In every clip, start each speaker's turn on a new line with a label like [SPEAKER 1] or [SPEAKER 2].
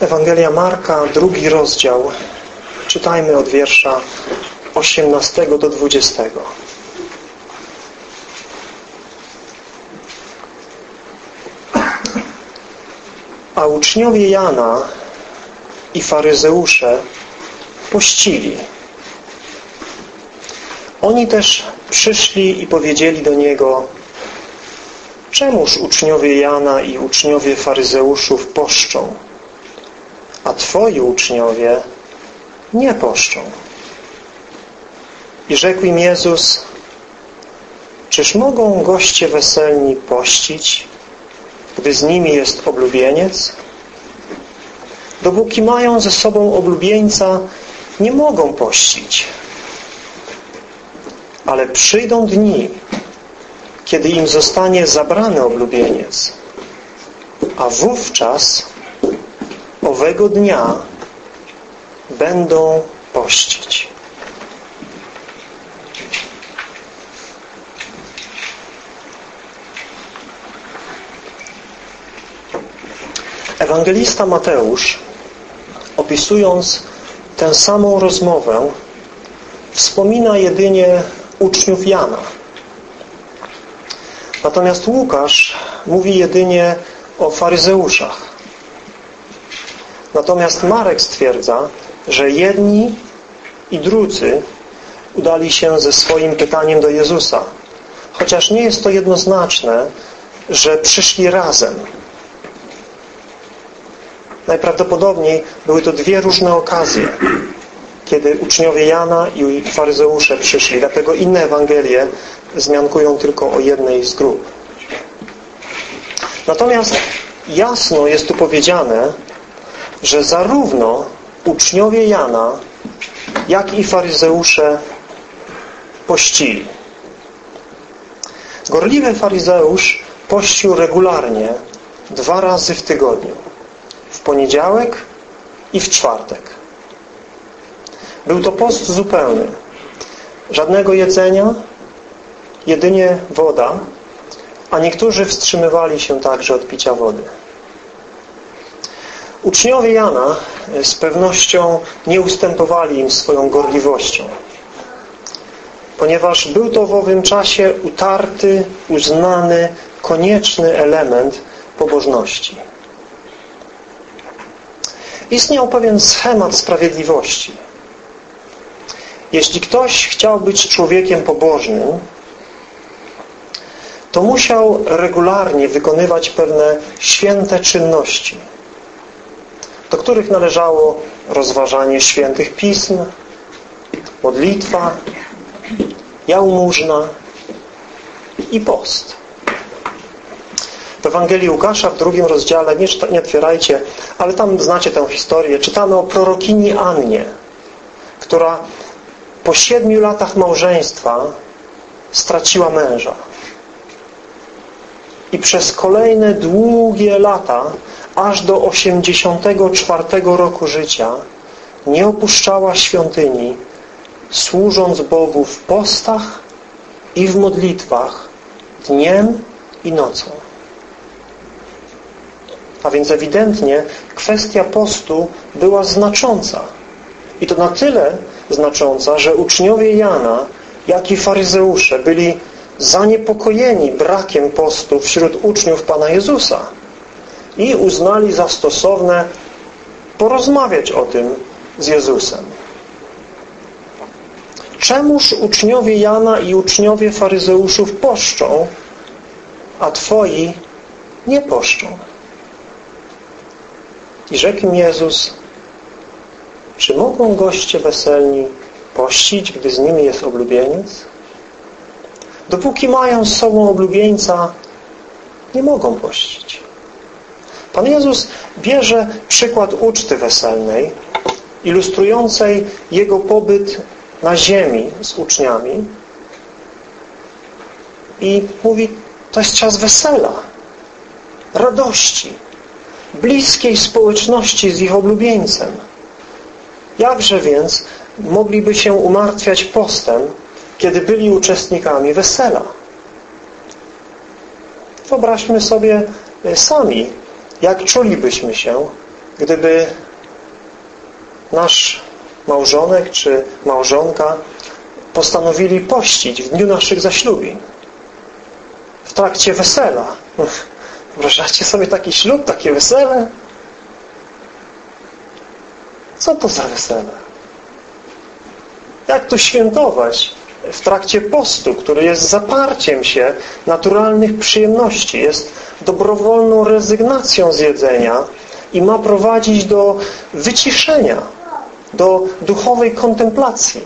[SPEAKER 1] Ewangelia Marka, drugi rozdział. Czytajmy od wiersza 18 do 20. A uczniowie Jana i faryzeusze pościli. Oni też przyszli i powiedzieli do Niego Czemuż uczniowie Jana i uczniowie faryzeuszów poszczą, a Twoi uczniowie nie poszczą? I rzekł im Jezus Czyż mogą goście weselni pościć, gdy z nimi jest oblubieniec? Dopóki mają ze sobą oblubieńca, nie mogą pościć. Ale przyjdą dni, kiedy im zostanie zabrany oblubieniec, a wówczas owego dnia będą pościć. Ewangelista Mateusz, opisując tę samą rozmowę, wspomina jedynie uczniów Jana. Natomiast Łukasz mówi jedynie o faryzeuszach. Natomiast Marek stwierdza, że jedni i drudzy udali się ze swoim pytaniem do Jezusa. Chociaż nie jest to jednoznaczne, że przyszli razem. Najprawdopodobniej były to dwie różne okazje, kiedy uczniowie Jana i faryzeusze przyszli. Dlatego inne Ewangelie zmiankują tylko o jednej z grup. Natomiast jasno jest tu powiedziane, że zarówno uczniowie Jana, jak i faryzeusze pościli. Gorliwy faryzeusz pościł regularnie dwa razy w tygodniu. W poniedziałek i w czwartek. Był to post zupełny. Żadnego jedzenia, jedynie woda, a niektórzy wstrzymywali się także od picia wody. Uczniowie Jana z pewnością nie ustępowali im swoją gorliwością, ponieważ był to w owym czasie utarty, uznany, konieczny element pobożności. Istniał pewien schemat sprawiedliwości. Jeśli ktoś chciał być człowiekiem pobożnym, to musiał regularnie wykonywać pewne święte czynności, do których należało rozważanie świętych pism, modlitwa, jałmużna i post. W Ewangelii Łukasza w drugim rozdziale, nie, nie otwierajcie, ale tam znacie tę historię, czytamy o prorokini Annie, która po siedmiu latach małżeństwa straciła męża. I przez kolejne długie lata, aż do 84 roku życia, nie opuszczała świątyni, służąc Bogu w postach i w modlitwach, dniem i nocą. A więc ewidentnie kwestia postu była znacząca. I to na tyle znacząca, że uczniowie Jana, jak i faryzeusze byli zaniepokojeni brakiem postu wśród uczniów Pana Jezusa i uznali za stosowne porozmawiać o tym z Jezusem. Czemuż uczniowie Jana i uczniowie faryzeuszów poszczą, a Twoi nie poszczą? I rzekł im Jezus, czy mogą goście weselni pościć, gdy z nimi jest oblubieniec? Dopóki mają z sobą oblubieńca, nie mogą pościć. Pan Jezus bierze przykład uczty weselnej, ilustrującej Jego pobyt na ziemi z uczniami i mówi, to jest czas wesela, radości, bliskiej społeczności z ich oblubieńcem. Jakże więc mogliby się umartwiać postem, kiedy byli uczestnikami wesela? Wyobraźmy sobie e, sami, jak czulibyśmy się, gdyby nasz małżonek czy małżonka postanowili pościć w dniu naszych zaślubień, w trakcie wesela. Wyobrażacie sobie taki ślub, takie wesele? Co to za wesele? Jak to świętować w trakcie postu, który jest zaparciem się naturalnych przyjemności, jest dobrowolną rezygnacją z jedzenia i ma prowadzić do wyciszenia, do duchowej kontemplacji.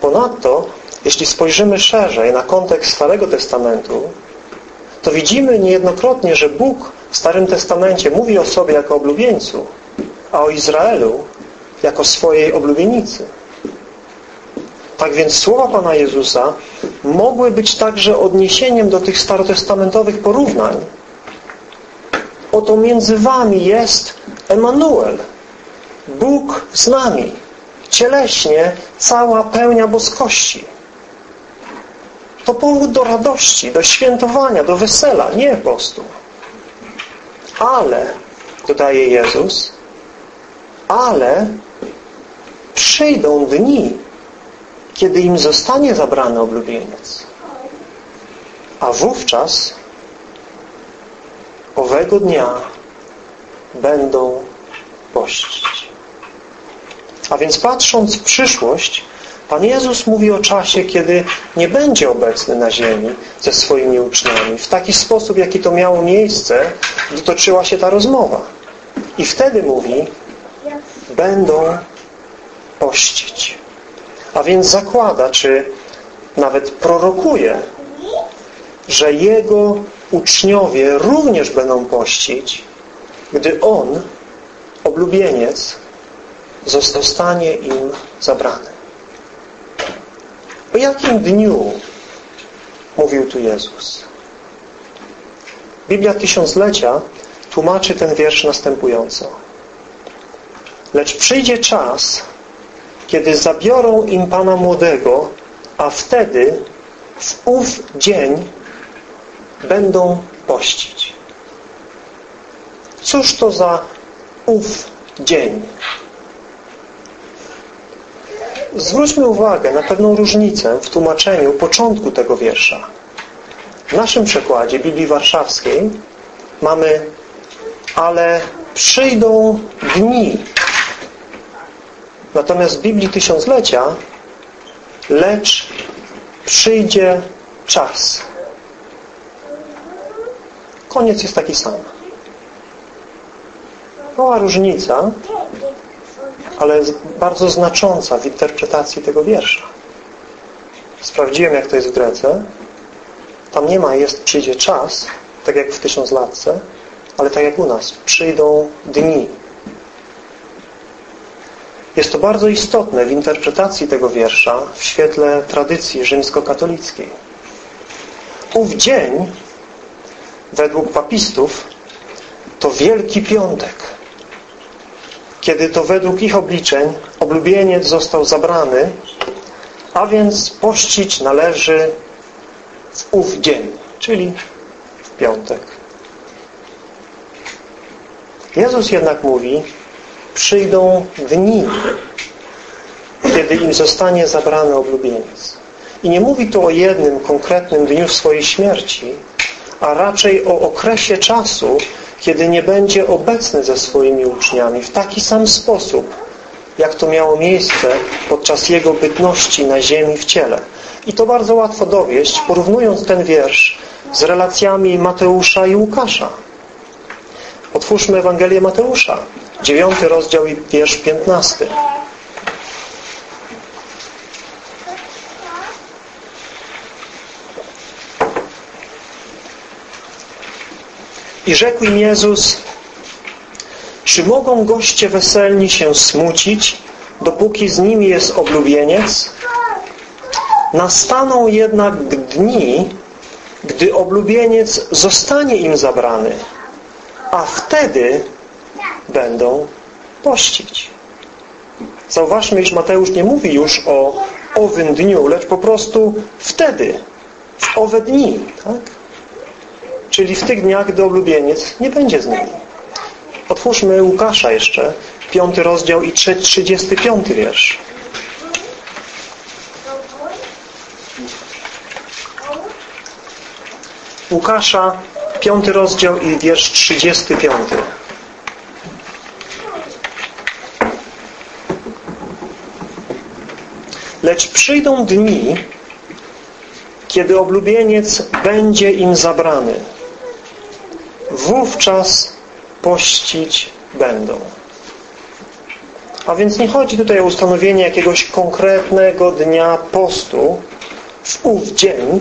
[SPEAKER 1] Ponadto, jeśli spojrzymy szerzej na kontekst Starego Testamentu, to widzimy niejednokrotnie, że Bóg w Starym Testamencie mówi o sobie jako oblubieńcu, a o Izraelu jako swojej oblubienicy. Tak więc słowa Pana Jezusa mogły być także odniesieniem do tych starotestamentowych porównań. Oto między wami jest Emanuel, Bóg z nami, cieleśnie cała pełnia boskości. To powód do radości, do świętowania, do wesela, nie postu. Ale, dodaje Jezus, ale przyjdą dni, kiedy im zostanie zabrany oblubieniec. A wówczas owego dnia będą pościć. A więc patrząc w przyszłość, Pan Jezus mówi o czasie, kiedy nie będzie obecny na ziemi ze swoimi uczniami. W taki sposób, jaki to miało miejsce, gdy toczyła się ta rozmowa. I wtedy mówi, będą pościć. A więc zakłada, czy nawet prorokuje, że Jego uczniowie również będą pościć, gdy On, oblubieniec, zostanie im zabrany. O jakim dniu mówił tu Jezus? Biblia Tysiąclecia tłumaczy ten wiersz następująco. Lecz przyjdzie czas, kiedy zabiorą im Pana młodego, a wtedy w ów dzień będą pościć. Cóż to za ów dzień? Zwróćmy uwagę na pewną różnicę w tłumaczeniu początku tego wiersza. W naszym przekładzie Biblii Warszawskiej mamy ale przyjdą dni. Natomiast w Biblii Tysiąclecia lecz przyjdzie czas. Koniec jest taki sam. Mała różnica, ale bardzo znacząca w interpretacji tego wiersza. Sprawdziłem, jak to jest w Grece. Tam nie ma jest, przyjdzie czas, tak jak w tysiąclatce, ale tak jak u nas, przyjdą dni. Jest to bardzo istotne w interpretacji tego wiersza w świetle tradycji rzymskokatolickiej. Ów dzień, według papistów, to Wielki Piątek, kiedy to według ich obliczeń oblubieniec został zabrany, a więc pościć należy w ów dzień, czyli w piątek. Jezus jednak mówi, przyjdą dni, kiedy im zostanie zabrany oblubieniec. I nie mówi tu o jednym konkretnym dniu swojej śmierci, a raczej o okresie czasu, kiedy nie będzie obecny ze swoimi uczniami w taki sam sposób, jak to miało miejsce podczas Jego bytności na ziemi w ciele. I to bardzo łatwo dowieść, porównując ten wiersz z relacjami Mateusza i Łukasza. Otwórzmy Ewangelię Mateusza, dziewiąty rozdział i wiersz piętnasty. I rzekł im Jezus, czy mogą goście weselni się smucić, dopóki z nimi jest oblubieniec? Nastaną jednak dni, gdy oblubieniec zostanie im zabrany, a wtedy będą pościć. Zauważmy, iż Mateusz nie mówi już o owym dniu, lecz po prostu wtedy, w owe dni. Tak? czyli w tych dniach, gdy oblubieniec nie będzie z nimi. Otwórzmy Łukasza jeszcze, piąty rozdział i trzydziesty piąty wiersz. Łukasza, piąty rozdział i wiersz trzydziesty piąty. Lecz przyjdą dni, kiedy oblubieniec będzie im zabrany. Wówczas pościć będą. A więc nie chodzi tutaj o ustanowienie jakiegoś konkretnego dnia postu w ów dzień,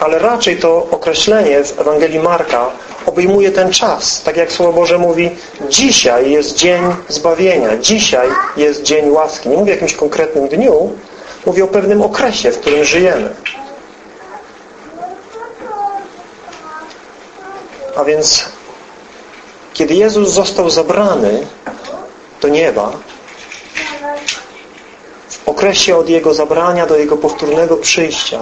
[SPEAKER 1] ale raczej to określenie w Ewangelii Marka obejmuje ten czas. Tak jak Słowo Boże mówi, dzisiaj jest dzień zbawienia, dzisiaj jest dzień łaski. Nie mówię o jakimś konkretnym dniu, mówię o pewnym okresie, w którym żyjemy. A więc kiedy Jezus został zabrany do nieba, w okresie od Jego zabrania do Jego powtórnego przyjścia,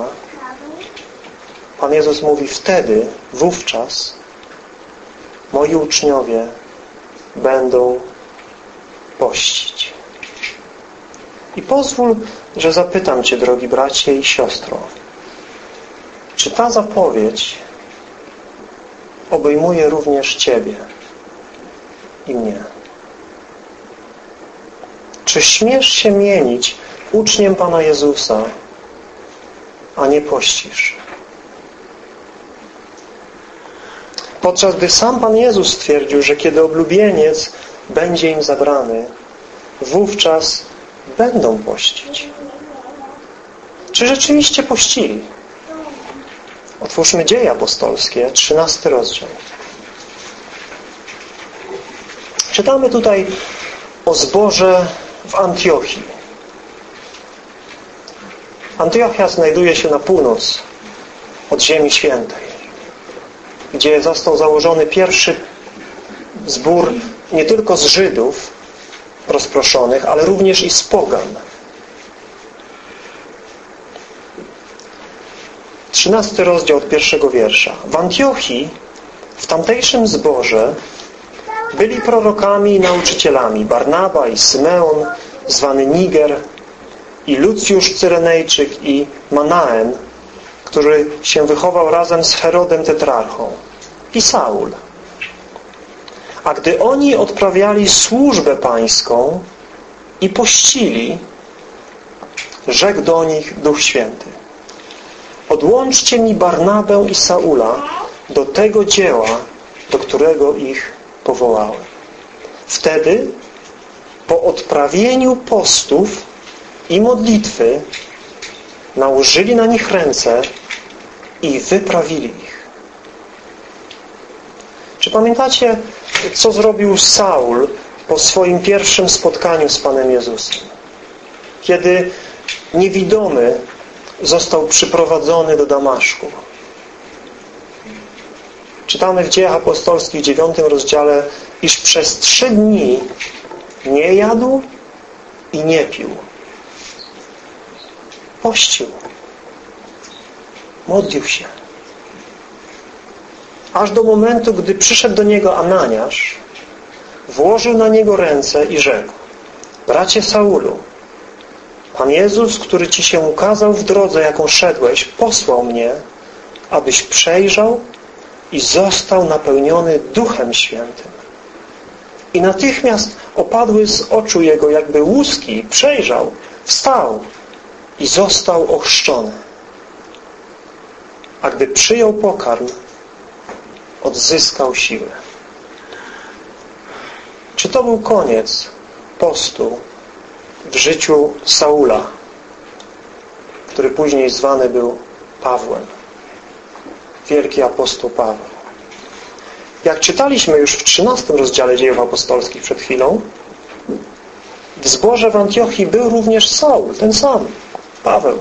[SPEAKER 1] Pan Jezus mówi, wtedy, wówczas moi uczniowie będą pościć. I pozwól, że zapytam Cię, drogi bracie i siostro, czy ta zapowiedź obejmuje również Ciebie i mnie? Czy śmiesz się mienić uczniem Pana Jezusa, a nie pościsz? Podczas gdy sam Pan Jezus stwierdził, że kiedy oblubieniec będzie im zabrany, wówczas będą pościć. Czy rzeczywiście pościli? Otwórzmy Dzieje Apostolskie, 13 rozdział. Czytamy tutaj o zborze w Antiochii. Antiochia znajduje się na północ od Ziemi Świętej gdzie został założony pierwszy zbór nie tylko z Żydów rozproszonych, ale również i z pogan. Trzynasty rozdział od pierwszego wiersza. W Antiochii, w tamtejszym zborze, byli prorokami i nauczycielami Barnaba i Symeon, zwany Niger, i Lucjusz Cyrenejczyk i Manaen, który się wychował razem z Herodem Tetrarchą i Saul. A gdy oni odprawiali służbę pańską i pościli, rzekł do nich Duch Święty. Odłączcie mi Barnabę i Saula do tego dzieła, do którego ich powołałem. Wtedy, po odprawieniu postów i modlitwy, nałożyli na nich ręce i wyprawili ich. Czy pamiętacie, co zrobił Saul po swoim pierwszym spotkaniu z Panem Jezusem? Kiedy niewidomy został przyprowadzony do Damaszku. Czytamy w Dziejach Apostolskich w dziewiątym rozdziale, iż przez trzy dni nie jadł i nie pił. Pościł. Modlił się aż do momentu, gdy przyszedł do niego Ananiasz, włożył na niego ręce i rzekł Bracie Saulu, Pan Jezus, który Ci się ukazał w drodze, jaką szedłeś, posłał mnie, abyś przejrzał i został napełniony Duchem Świętym. I natychmiast opadły z oczu jego jakby łuski, przejrzał, wstał i został ochrzczony. A gdy przyjął pokarm, odzyskał siłę. Czy to był koniec postu w życiu Saula, który później zwany był Pawłem? Wielki apostoł Paweł. Jak czytaliśmy już w 13 rozdziale dziejów apostolskich przed chwilą, w zborze w Antiochii był również Saul, ten sam, Paweł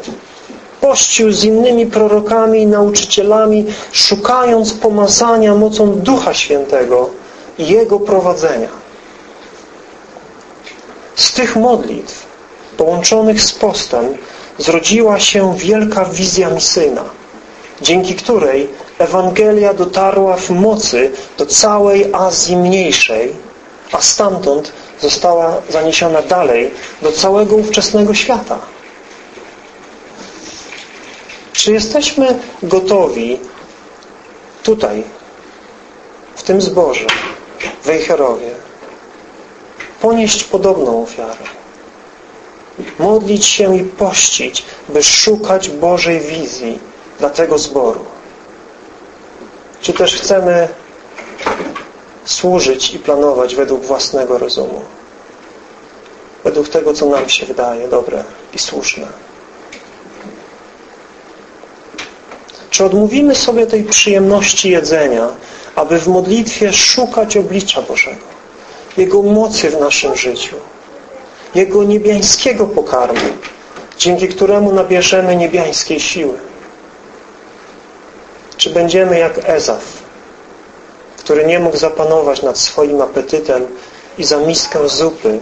[SPEAKER 1] pościł z innymi prorokami i nauczycielami, szukając pomazania mocą Ducha Świętego i Jego prowadzenia. Z tych modlitw połączonych z postem zrodziła się wielka wizja misyjna, dzięki której Ewangelia dotarła w mocy do całej Azji Mniejszej, a stamtąd została zaniesiona dalej do całego ówczesnego świata. Czy jesteśmy gotowi tutaj, w tym zborze, w Wejherowie, ponieść podobną ofiarę? Modlić się i pościć, by szukać Bożej wizji dla tego zboru. Czy też chcemy służyć i planować według własnego rozumu? Według tego, co nam się wydaje dobre i słuszne. Czy odmówimy sobie tej przyjemności jedzenia, aby w modlitwie szukać oblicza Bożego, Jego mocy w naszym życiu, Jego niebiańskiego pokarmu, dzięki któremu nabierzemy niebiańskiej siły? Czy będziemy jak Ezaf, który nie mógł zapanować nad swoim apetytem i za miskę zupy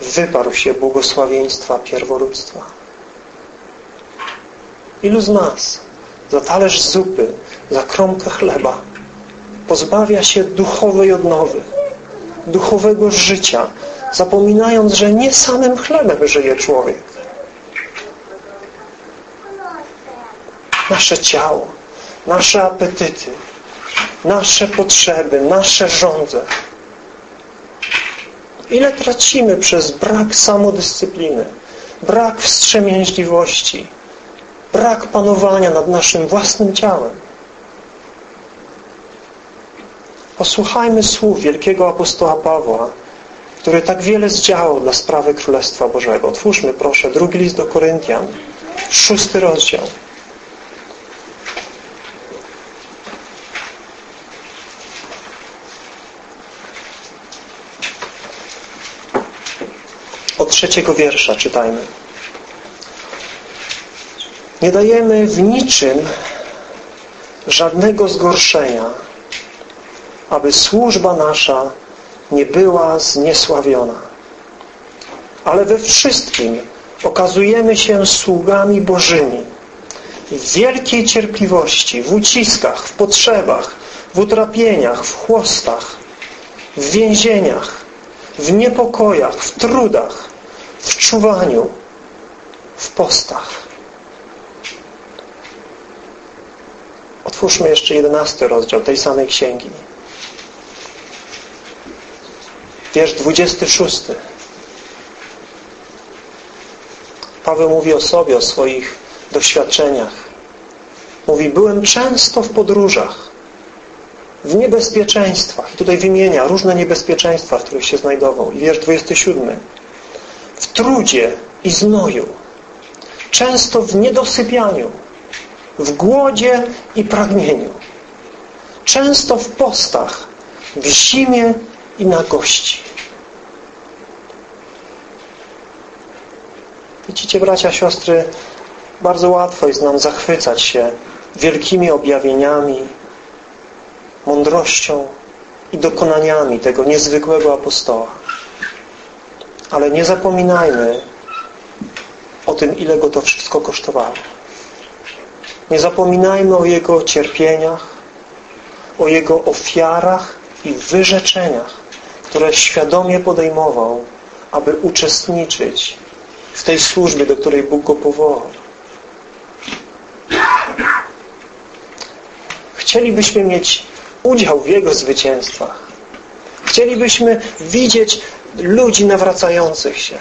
[SPEAKER 1] wyparł się błogosławieństwa pierworództwa? Ilu z nas za talerz zupy, za kromkę chleba pozbawia się duchowej odnowy, duchowego życia, zapominając, że nie samym chlebem żyje człowiek. Nasze ciało, nasze apetyty, nasze potrzeby, nasze żądze. Ile tracimy przez brak samodyscypliny, brak wstrzemięźliwości, brak panowania nad naszym własnym ciałem. Posłuchajmy słów wielkiego apostoła Pawła, który tak wiele zdziałał dla sprawy Królestwa Bożego. Otwórzmy proszę drugi list do Koryntian, szósty rozdział. Od trzeciego wiersza czytajmy. Nie dajemy w niczym żadnego zgorszenia, aby służba nasza nie była zniesławiona. Ale we wszystkim okazujemy się sługami Bożymi w wielkiej cierpliwości, w uciskach, w potrzebach, w utrapieniach, w chłostach, w więzieniach, w niepokojach, w trudach, w czuwaniu, w postach. Otwórzmy jeszcze jedenasty rozdział tej samej księgi. Wiersz 26. Paweł mówi o sobie, o swoich doświadczeniach. Mówi, byłem często w podróżach, w niebezpieczeństwach. I tutaj wymienia różne niebezpieczeństwa, w których się znajdował. I wiersz 27. W trudzie i znoju. Często w niedosypianiu. W głodzie i pragnieniu. Często w postach, w zimie i nagości. Widzicie, bracia, siostry, bardzo łatwo jest nam zachwycać się wielkimi objawieniami, mądrością i dokonaniami tego niezwykłego apostoła. Ale nie zapominajmy o tym, ile go to wszystko kosztowało. Nie zapominajmy o Jego cierpieniach, o Jego ofiarach i wyrzeczeniach, które świadomie podejmował, aby uczestniczyć w tej służbie, do której Bóg go powołał. Chcielibyśmy mieć udział w Jego zwycięstwach. Chcielibyśmy widzieć ludzi nawracających się.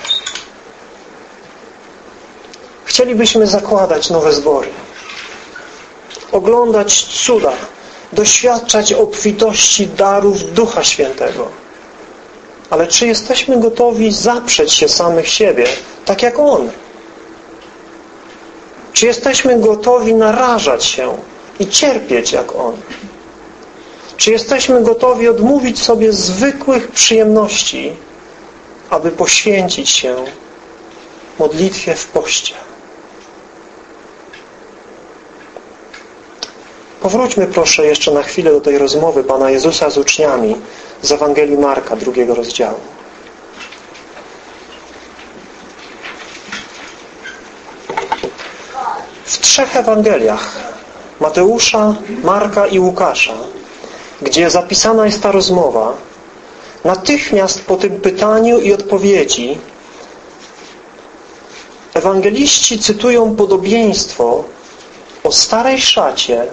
[SPEAKER 1] Chcielibyśmy zakładać nowe zbory. Oglądać cuda. Doświadczać obfitości darów Ducha Świętego. Ale czy jesteśmy gotowi zaprzeć się samych siebie, tak jak On? Czy jesteśmy gotowi narażać się i cierpieć jak On? Czy jesteśmy gotowi odmówić sobie zwykłych przyjemności, aby poświęcić się modlitwie w poście? Powróćmy proszę jeszcze na chwilę do tej rozmowy Pana Jezusa z uczniami z Ewangelii Marka, drugiego rozdziału. W trzech Ewangeliach Mateusza, Marka i Łukasza, gdzie zapisana jest ta rozmowa, natychmiast po tym pytaniu i odpowiedzi ewangeliści cytują podobieństwo o starej szacie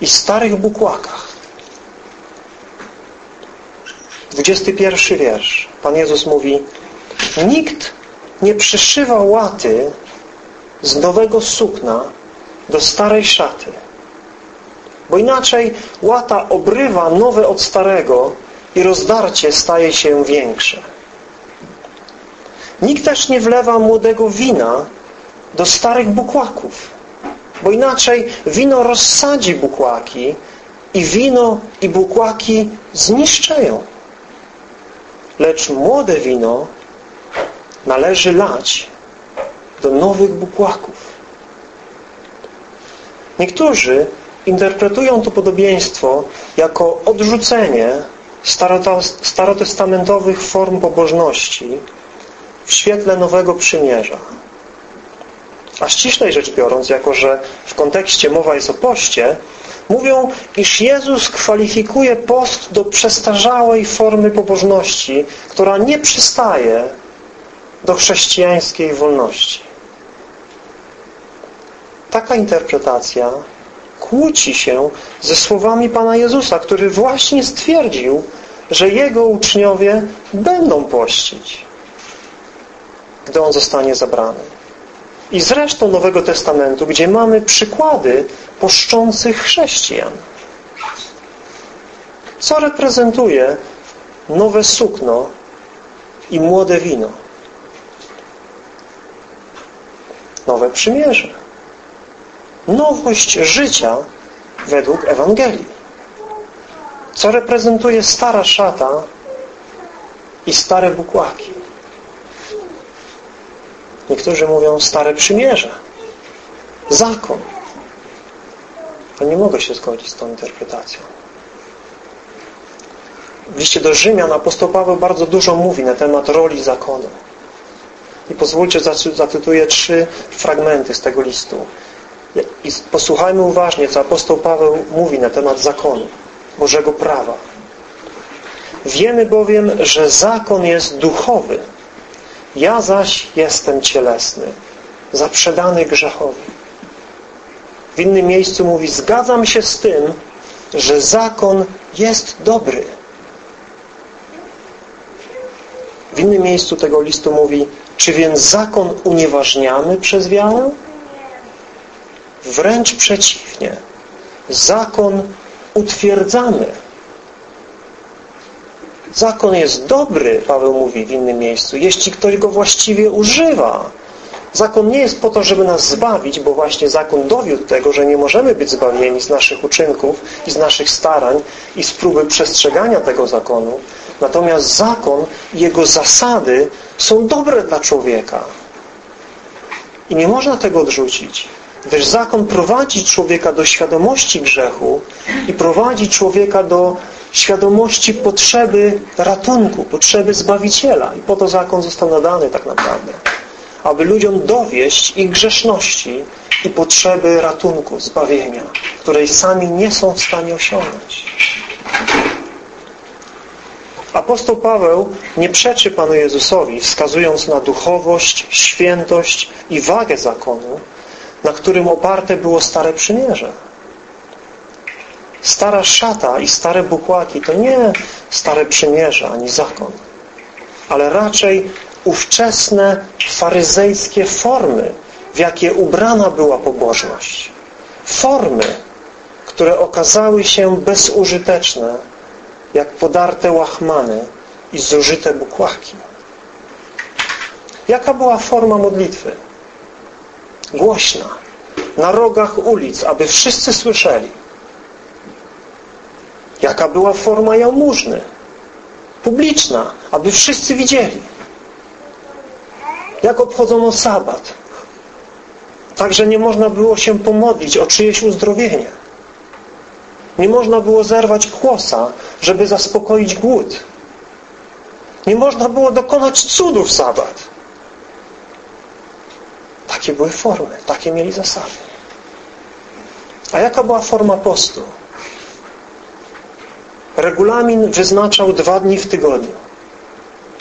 [SPEAKER 1] i starych bukłakach. 21 wiersz. Pan Jezus mówi Nikt nie przyszywa łaty z nowego sukna do starej szaty. Bo inaczej łata obrywa nowe od starego i rozdarcie staje się większe. Nikt też nie wlewa młodego wina do starych bukłaków, bo inaczej wino rozsadzi bukłaki i wino i bukłaki zniszczeją. Lecz młode wino należy lać do nowych bukłaków. Niektórzy interpretują to podobieństwo jako odrzucenie starotestamentowych form pobożności w świetle Nowego Przymierza. A ściślej rzecz biorąc, jako że w kontekście mowa jest o poście, mówią, iż Jezus kwalifikuje post do przestarzałej formy pobożności, która nie przystaje do chrześcijańskiej wolności. Taka interpretacja kłóci się ze słowami Pana Jezusa, który właśnie stwierdził, że Jego uczniowie będą pościć, gdy On zostanie zabrany. I zresztą Nowego Testamentu, gdzie mamy przykłady poszczących chrześcijan. Co reprezentuje nowe sukno i młode wino? Nowe przymierze. Nowość życia według Ewangelii. Co reprezentuje stara szata i stare bukłaki. Niektórzy mówią stare przymierze. Zakon. To nie mogę się zgodzić z tą interpretacją. W liście do Rzymian apostoł Paweł bardzo dużo mówi na temat roli zakonu. I pozwólcie, zacytuję trzy fragmenty z tego listu. I posłuchajmy uważnie, co apostoł Paweł mówi na temat zakonu, Bożego prawa. Wiemy bowiem, że zakon jest duchowy, ja zaś jestem cielesny, zaprzedany grzechowi. W innym miejscu mówi, zgadzam się z tym, że zakon jest dobry. W innym miejscu tego listu mówi, czy więc zakon unieważniamy przez wiarę? Wręcz przeciwnie. Zakon utwierdzamy. Zakon jest dobry, Paweł mówi w innym miejscu, jeśli ktoś go właściwie używa. Zakon nie jest po to, żeby nas zbawić, bo właśnie zakon dowiódł tego, że nie możemy być zbawieni z naszych uczynków i z naszych starań i z próby przestrzegania tego zakonu. Natomiast zakon i jego zasady są dobre dla człowieka. I nie można tego odrzucić. Gdyż zakon prowadzi człowieka do świadomości grzechu i prowadzi człowieka do świadomości potrzeby ratunku, potrzeby Zbawiciela. I po to zakon został nadany tak naprawdę. Aby ludziom dowieść ich grzeszności i potrzeby ratunku, zbawienia, której sami nie są w stanie osiągnąć. Apostoł Paweł nie przeczy Panu Jezusowi, wskazując na duchowość, świętość i wagę zakonu, na którym oparte było Stare Przymierze. Stara szata i stare bukłaki to nie Stare Przymierze ani zakon, ale raczej ówczesne faryzejskie formy, w jakie ubrana była pobożność. Formy, które okazały się bezużyteczne jak podarte łachmany i zużyte bukłaki. Jaka była forma modlitwy? Głośna, na rogach ulic, aby wszyscy słyszeli. Jaka była forma jałmużny? Publiczna, aby wszyscy widzieli. Jak obchodzono sabat? Także nie można było się pomodlić o czyjeś uzdrowienie. Nie można było zerwać kłosa, żeby zaspokoić głód. Nie można było dokonać cudów w sabat. Takie były formy, takie mieli zasady. A jaka była forma postu? Regulamin wyznaczał dwa dni w tygodniu.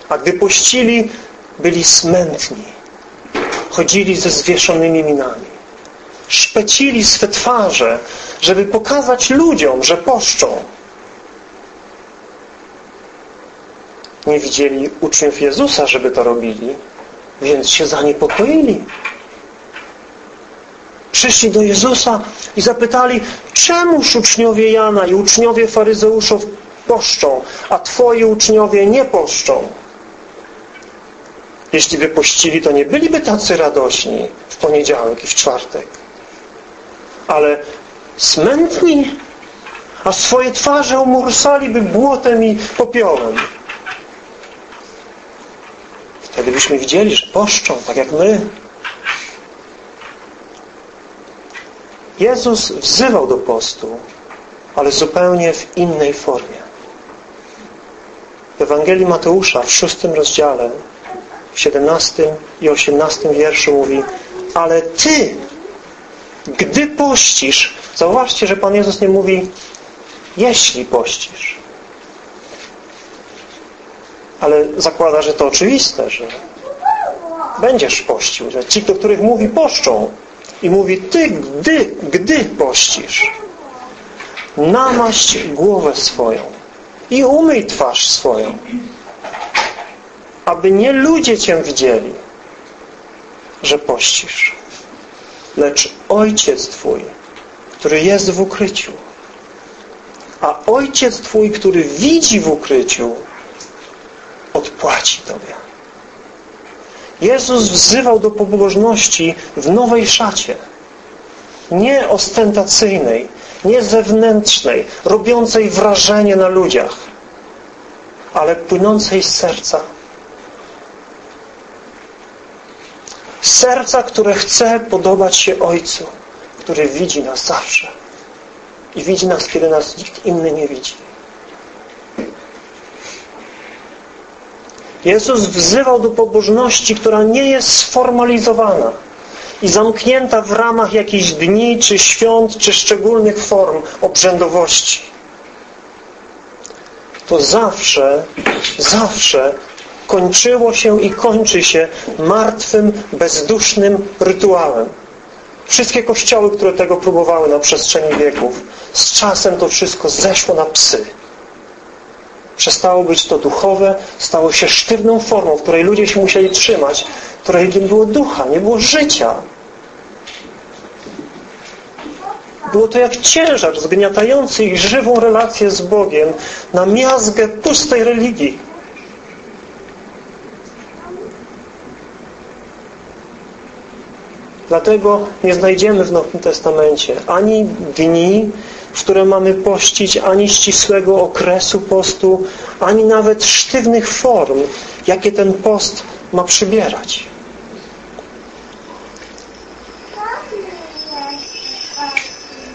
[SPEAKER 1] A gdy pościli, byli smętni. Chodzili ze zwieszonymi minami. Szpecili swe twarze, żeby pokazać ludziom, że poszczą. Nie widzieli uczniów Jezusa, żeby to robili, więc się zaniepokoili. Przyszli do Jezusa i zapytali, czemu uczniowie Jana i uczniowie faryzeuszów poszczą, a Twoi uczniowie nie poszczą? Jeśli by pościli, to nie byliby tacy radośni w poniedziałek i w czwartek. Ale smętni, a swoje twarze umursaliby błotem i popiołem. Wtedy byśmy widzieli, że poszczą, tak jak my. Jezus wzywał do postu, ale zupełnie w innej formie. W Ewangelii Mateusza w szóstym rozdziale, w siedemnastym i osiemnastym wierszu mówi ale Ty, gdy pościsz, zauważcie, że Pan Jezus nie mówi jeśli pościsz. Ale zakłada, że to oczywiste, że będziesz pościł. Że ci, do których mówi, poszczą. I mówi, ty, gdy, gdy pościsz, namaść głowę swoją i umyj twarz swoją, aby nie ludzie Cię widzieli, że pościsz, lecz Ojciec Twój, który jest w ukryciu. A Ojciec Twój, który widzi w ukryciu, odpłaci Tobie. Jezus wzywał do pobożności w nowej szacie. Nie ostentacyjnej, nie zewnętrznej, robiącej wrażenie na ludziach, ale płynącej z serca. Serca, które chce podobać się Ojcu, który widzi nas zawsze. I widzi nas, kiedy nas nikt inny nie widzi. Jezus wzywał do pobożności, która nie jest sformalizowana i zamknięta w ramach jakichś dni, czy świąt, czy szczególnych form obrzędowości. To zawsze, zawsze kończyło się i kończy się martwym, bezdusznym rytuałem. Wszystkie kościoły, które tego próbowały na przestrzeni wieków, z czasem to wszystko zeszło na psy. Przestało być to duchowe, stało się sztywną formą, w której ludzie się musieli trzymać, w której nie było ducha, nie było życia. Było to jak ciężar zgniatający ich żywą relację z Bogiem na miazgę pustej religii. Dlatego nie znajdziemy w Nowym Testamencie ani dni, w które mamy pościć, ani ścisłego okresu postu, ani nawet sztywnych form, jakie ten post ma przybierać.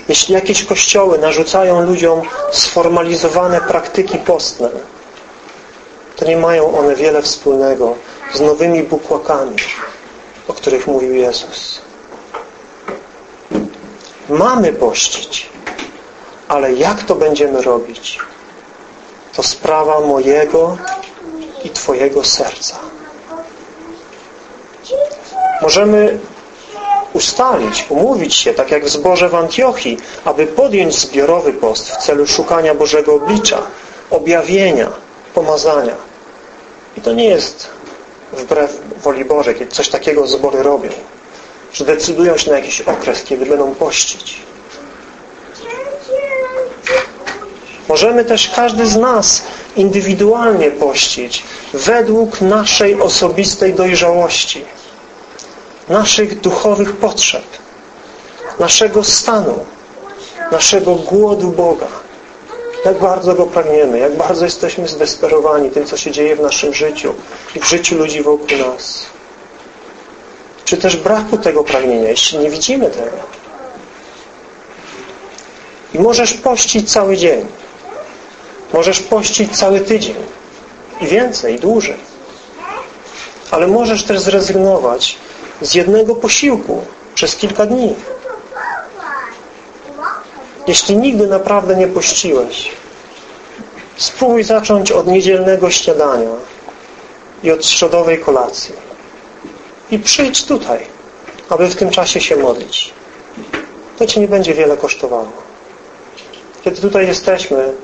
[SPEAKER 1] Jeśli jakieś kościoły narzucają ludziom sformalizowane praktyki postne, to nie mają one wiele wspólnego z nowymi bukłakami, o których mówił Jezus. Mamy pościć, ale jak to będziemy robić? To sprawa mojego i Twojego serca. Możemy ustalić, umówić się, tak jak w zborze w Antiochii, aby podjąć zbiorowy post w celu szukania Bożego oblicza, objawienia, pomazania. I to nie jest wbrew woli Bożej, kiedy coś takiego zbory robią, że decydują się na jakiś okres, kiedy będą pościć. Możemy też każdy z nas indywidualnie pościć według naszej osobistej dojrzałości, naszych duchowych potrzeb, naszego stanu, naszego głodu Boga. Jak bardzo Go pragniemy, jak bardzo jesteśmy zdesperowani tym, co się dzieje w naszym życiu i w życiu ludzi wokół nas. Czy też braku tego pragnienia, jeśli nie widzimy tego. I możesz pościć cały dzień. Możesz pościć cały tydzień i więcej, i dłużej. Ale możesz też zrezygnować z jednego posiłku przez kilka dni. Jeśli nigdy naprawdę nie pościłeś, spróbuj zacząć od niedzielnego śniadania i od środowej kolacji. I przyjdź tutaj, aby w tym czasie się modlić. To Cię nie będzie wiele kosztowało. Kiedy tutaj jesteśmy,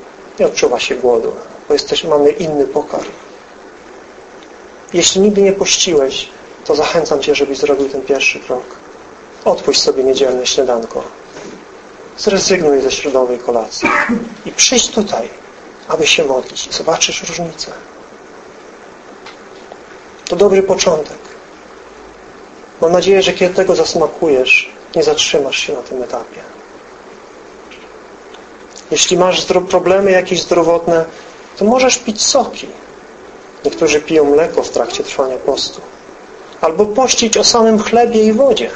[SPEAKER 1] nie odczuwa się głodu, bo jesteśmy, mamy inny pokarm. Jeśli nigdy nie pościłeś, to zachęcam Cię, żebyś zrobił ten pierwszy krok. Odpuść sobie niedzielne śniadanko. Zrezygnuj ze środowej kolacji i przyjdź tutaj, aby się modlić. Zobaczysz różnicę. To dobry początek. Mam nadzieję, że kiedy tego zasmakujesz, nie zatrzymasz się na tym etapie. Jeśli masz problemy jakieś zdrowotne, to możesz pić soki. Niektórzy piją mleko w trakcie trwania postu. Albo pościć o samym chlebie i wodzie.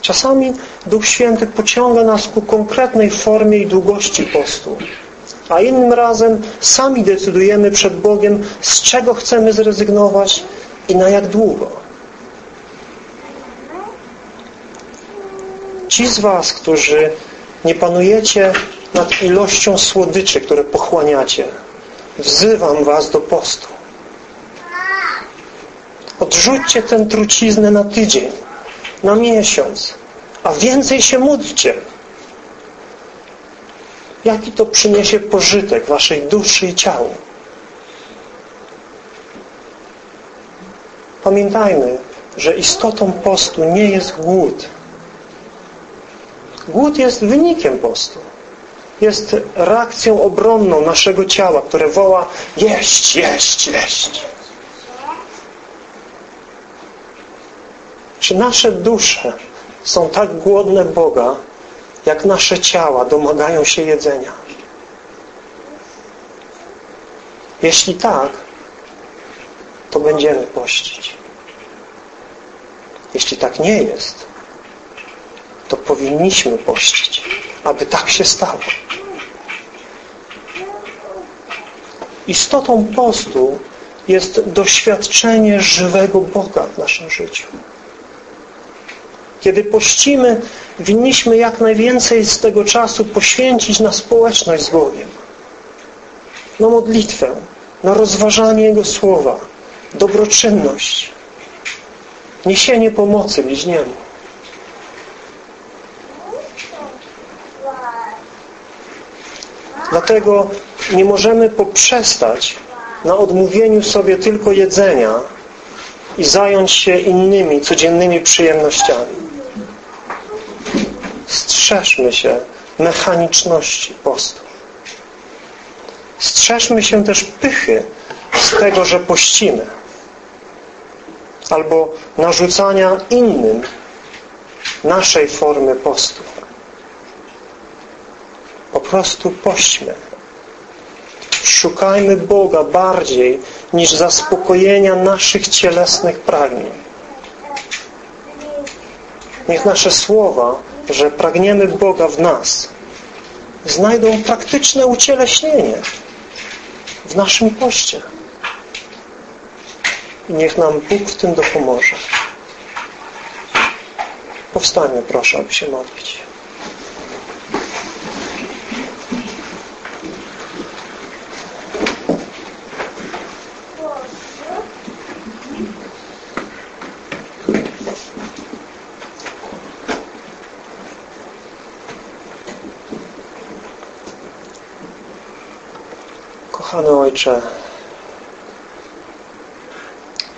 [SPEAKER 1] Czasami Duch Święty pociąga nas ku konkretnej formie i długości postu. A innym razem sami decydujemy przed Bogiem, z czego chcemy zrezygnować i na jak długo. Ci z Was, którzy nie panujecie nad ilością słodyczy, które pochłaniacie, wzywam Was do postu. Odrzućcie tę truciznę na tydzień, na miesiąc, a więcej się módlcie. Jaki to przyniesie pożytek Waszej duszy i ciału. Pamiętajmy, że istotą postu nie jest głód. Głód jest wynikiem postu. Jest reakcją obronną naszego ciała, które woła jeść, jeść, jeść. Czy nasze dusze są tak głodne Boga, jak nasze ciała domagają się jedzenia? Jeśli tak, to będziemy pościć. Jeśli tak nie jest, to powinniśmy pościć, aby tak się stało. Istotą postu jest doświadczenie żywego Boga w naszym życiu. Kiedy pościmy, winniśmy jak najwięcej z tego czasu poświęcić na społeczność z Bogiem, na modlitwę, na rozważanie Jego Słowa, dobroczynność, niesienie pomocy bliźniemu. Dlatego nie możemy poprzestać na odmówieniu sobie tylko jedzenia i zająć się innymi codziennymi przyjemnościami. Strzeżmy się mechaniczności postu. Strzeżmy się też pychy z tego, że pościmy albo narzucania innym naszej formy postu. Prostu pośćmy. Szukajmy Boga bardziej niż zaspokojenia naszych cielesnych pragnień. Niech nasze słowa, że pragniemy Boga w nas, znajdą praktyczne ucieleśnienie w naszym poście. I niech nam Bóg w tym dopomoże. Powstańmy proszę, aby się modlić. Ojcze,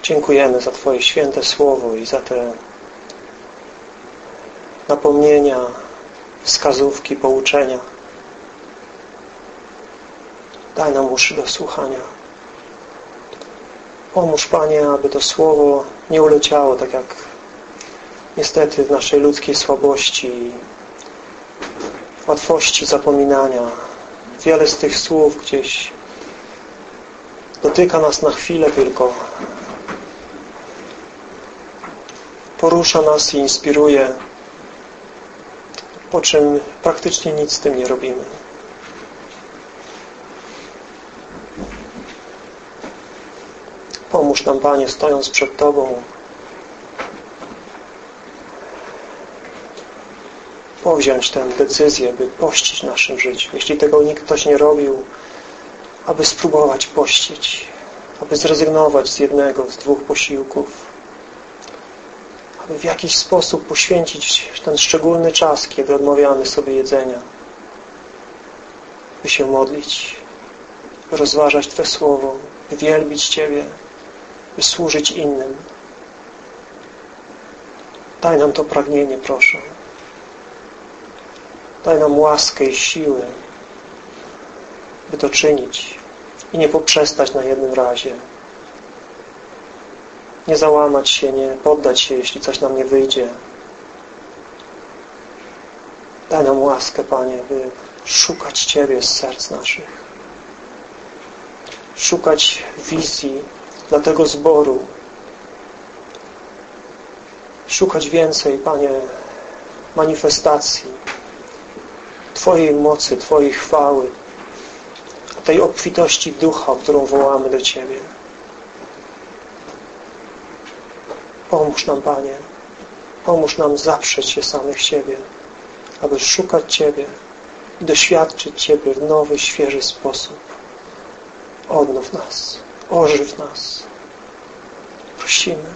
[SPEAKER 1] dziękujemy za Twoje święte Słowo i za te napomnienia, wskazówki, pouczenia. Daj nam uszy do słuchania. Pomóż, Panie, aby to Słowo nie uleciało tak jak niestety w naszej ludzkiej słabości łatwości zapominania. Wiele z tych słów gdzieś dotyka nas na chwilę tylko. Porusza nas i inspiruje, po czym praktycznie nic z tym nie robimy. Pomóż nam, Panie, stojąc przed Tobą, powziąć tę decyzję, by pościć naszym życiu. Jeśli tego nikt ktoś nie robił, aby spróbować pościć, aby zrezygnować z jednego, z dwóch posiłków, aby w jakiś sposób poświęcić ten szczególny czas, kiedy odmawiamy sobie jedzenia, by się modlić, by rozważać Twe Słowo, by wielbić Ciebie, by służyć innym. Daj nam to pragnienie, proszę. Daj nam łaskę i siłę, by to czynić i nie poprzestać na jednym razie. Nie załamać się, nie poddać się, jeśli coś nam nie wyjdzie. Daj nam łaskę, Panie, by szukać Ciebie z serc naszych. Szukać wizji dla tego zboru. Szukać więcej, Panie, manifestacji Twojej mocy, Twojej chwały, tej obfitości ducha, którą wołamy do Ciebie. Pomóż nam, Panie. Pomóż nam zaprzeć się samych siebie, aby szukać Ciebie i doświadczyć Ciebie w nowy, świeży sposób. Odnów nas, ożyw nas. Prosimy.